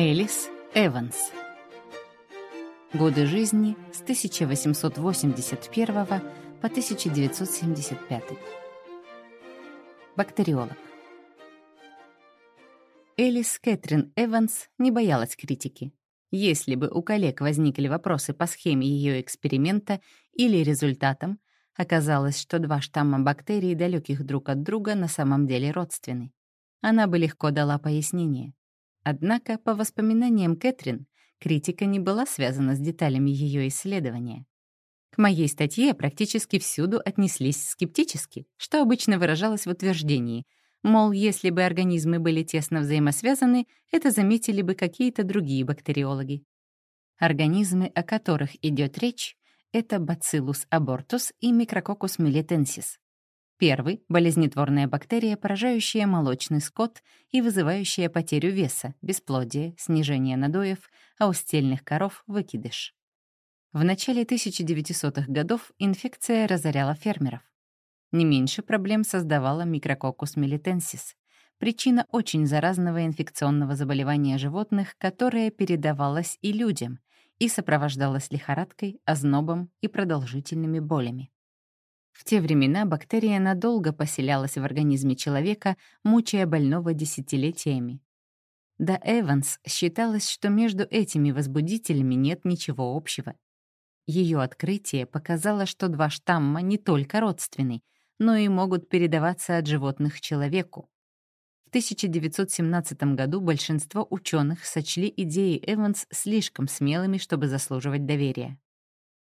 Элис Эванс. Годы жизни с 1881 по 1975. Бактериолог. Элис Кэтрин Эванс не боялась критики. Если бы у коллег возникли вопросы по схеме ее эксперимента или результатам, оказалось, что два штамма бактерий, далеких друг от друга, на самом деле родственны. Она бы легко дала пояснение. Однако, по воспоминаниям Кэтрин, критика не была связана с деталями ее исследования. К моей статье практически всюду отнеслись скептически, что обычно выражалось в утверждении, мол, если бы организмы были тесно взаимосвязаны, это заметили бы какие-то другие бактериологи. Организмы, о которых идет речь, это Bacillus abortus и Micrococcus melitensis. Первый — болезнетворная бактерия, поражающая молочный скот и вызывающая потерю веса, бесплодие, снижение надоев, а у стельных коров — выкидыш. В начале 1900-х годов инфекция разоряла фермеров. Не меньше проблем создавала микрококус милитенсис, причина очень заразного инфекционного заболевания животных, которое передавалось и людям, и сопровождалось лихорадкой, ознобом и продолжительными болями. В те времена бактерия надолго поселялась в организме человека, мучая больного десятилетиями. До Эванс считалось, что между этими возбудителями нет ничего общего. Ее открытие показало, что два штамма не только родственны, но и могут передаваться от животных человеку. В 1917 году большинство ученых сочли идеи Эванс слишком смелыми, чтобы заслуживать доверия.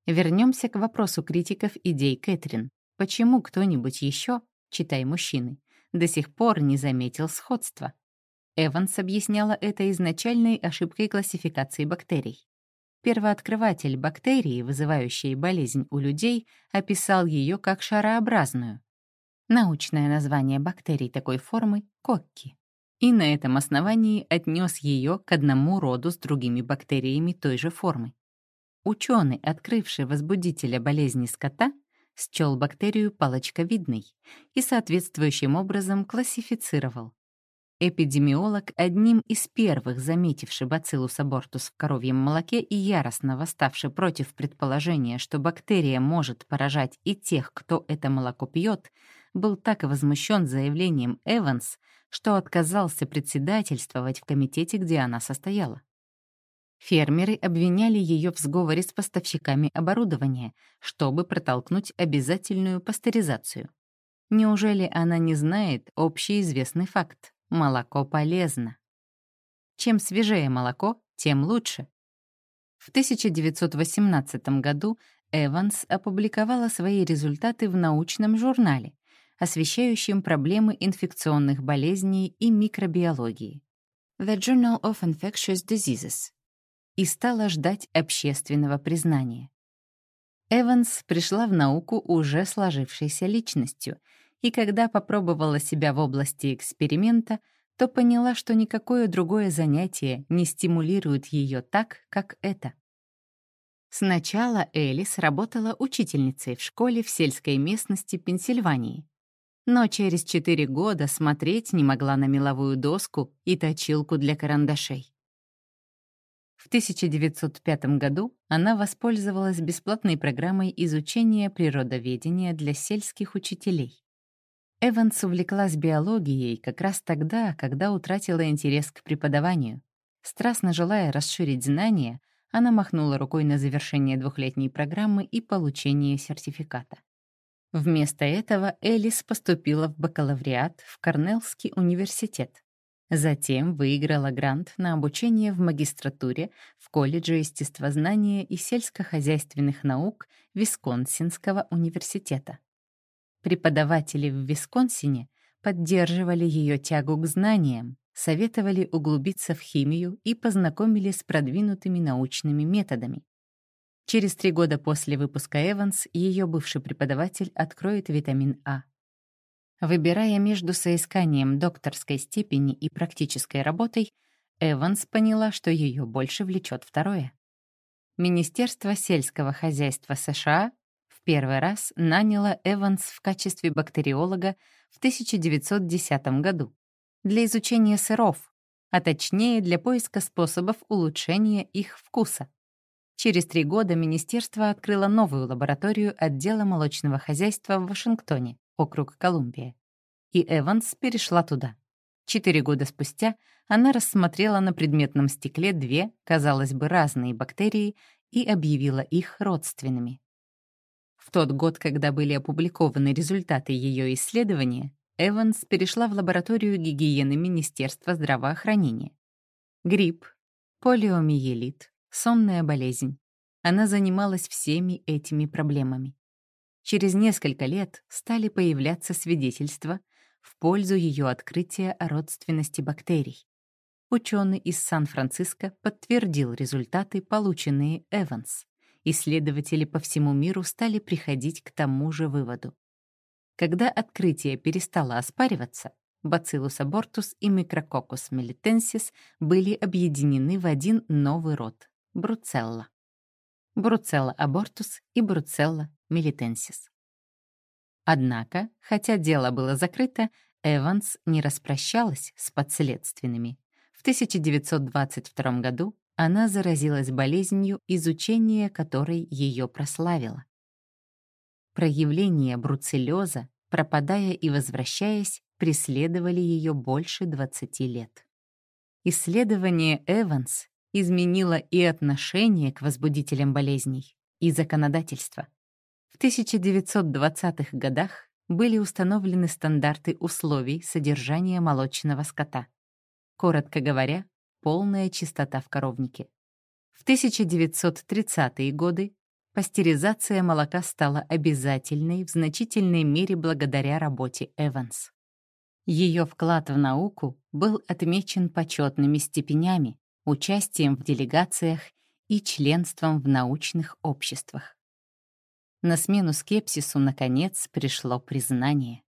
Вернемся к вопросу критиков идей Кэтрин. Почему кто-нибудь еще, читай мужчины, до сих пор не заметил сходства? Эванс объясняла это изначальной ошибкой классификации бактерий. Первооткрыватель бактерии, вызывающей болезнь у людей, описал ее как шарообразную. Научное название бактерий такой формы — кокки. И на этом основании отнес ее к одному роду с другими бактериями той же формы. Ученый, открывший возбудителя болезни скота, счел бактерию палочковидной и соответствующим образом классифицировал. Эпидемиолог, одним из первых заметивший бациллус абортус в коровьем молоке и яростно восставший против предположения, что бактерия может поражать и тех, кто это молоко пьет, был так возмущен заявлением Эванс, что отказался председательствовать в комитете, где она состояла. Фермеры обвиняли ее в сговоре с поставщиками оборудования, чтобы протолкнуть обязательную пастеризацию. Неужели она не знает общеизвестный факт? Молоко полезно. Чем свежее молоко, тем лучше. В 1918 году Эванс опубликовала свои результаты в научном журнале, освещающем проблемы инфекционных болезней и микробиологии. The Journal of Infectious Diseases и стала ждать общественного признания. Эванс пришла в науку уже сложившейся личностью, и когда попробовала себя в области эксперимента, то поняла, что никакое другое занятие не стимулирует ее так, как это. Сначала Элис работала учительницей в школе в сельской местности Пенсильвании. Но через четыре года смотреть не могла на меловую доску и точилку для карандашей. В 1905 году она воспользовалась бесплатной программой изучения природоведения для сельских учителей. Эванс увлеклась биологией как раз тогда, когда утратила интерес к преподаванию. Страстно желая расширить знания, она махнула рукой на завершение двухлетней программы и получение сертификата. Вместо этого Элис поступила в бакалавриат в Корнеллский университет, Затем выиграла грант на обучение в магистратуре в колледже естествознания и сельскохозяйственных наук Висконсинского университета. Преподаватели в Висконсине поддерживали ее тягу к знаниям, советовали углубиться в химию и познакомили с продвинутыми научными методами. Через три года после выпуска Эванс ее бывший преподаватель откроет витамин А. Выбирая между соисканием докторской степени и практической работой, Эванс поняла, что ее больше влечет второе. Министерство сельского хозяйства США в первый раз наняло Эванс в качестве бактериолога в 1910 году для изучения сыров, а точнее для поиска способов улучшения их вкуса. Через три года министерство открыло новую лабораторию отдела молочного хозяйства в Вашингтоне, округ Колумбия. И Эванс перешла туда. Четыре года спустя она рассмотрела на предметном стекле две, казалось бы, разные бактерии и объявила их родственными. В тот год, когда были опубликованы результаты ее исследования, Эванс перешла в лабораторию гигиены Министерства здравоохранения. Грипп, полиомиелит, сонная болезнь. Она занималась всеми этими проблемами. Через несколько лет стали появляться свидетельства в пользу ее открытия о родственности бактерий. Ученый из Сан-Франциско подтвердил результаты, полученные Эванс. Исследователи по всему миру стали приходить к тому же выводу. Когда открытие перестало оспариваться, Bacillus abortus и Micrococcus melitensis были объединены в один новый род — Бруцелла. Бруцелла abortus и Бруцелла melitensis. Однако, хотя дело было закрыто, Эванс не распрощалась с подследственными. В 1922 году она заразилась болезнью, изучение которой ее прославило. Проявления бруцеллеза, пропадая и возвращаясь, преследовали ее больше 20 лет. Исследование Эванс изменило и отношение к возбудителям болезней, и законодательство. В 1920-х годах были установлены стандарты условий содержания молочного скота. Коротко говоря, полная чистота в коровнике. В 1930-е годы пастеризация молока стала обязательной в значительной мере благодаря работе Эванс. Ее вклад в науку был отмечен почетными степенями, участием в делегациях и членством в научных обществах. На смену скепсису, наконец, пришло признание.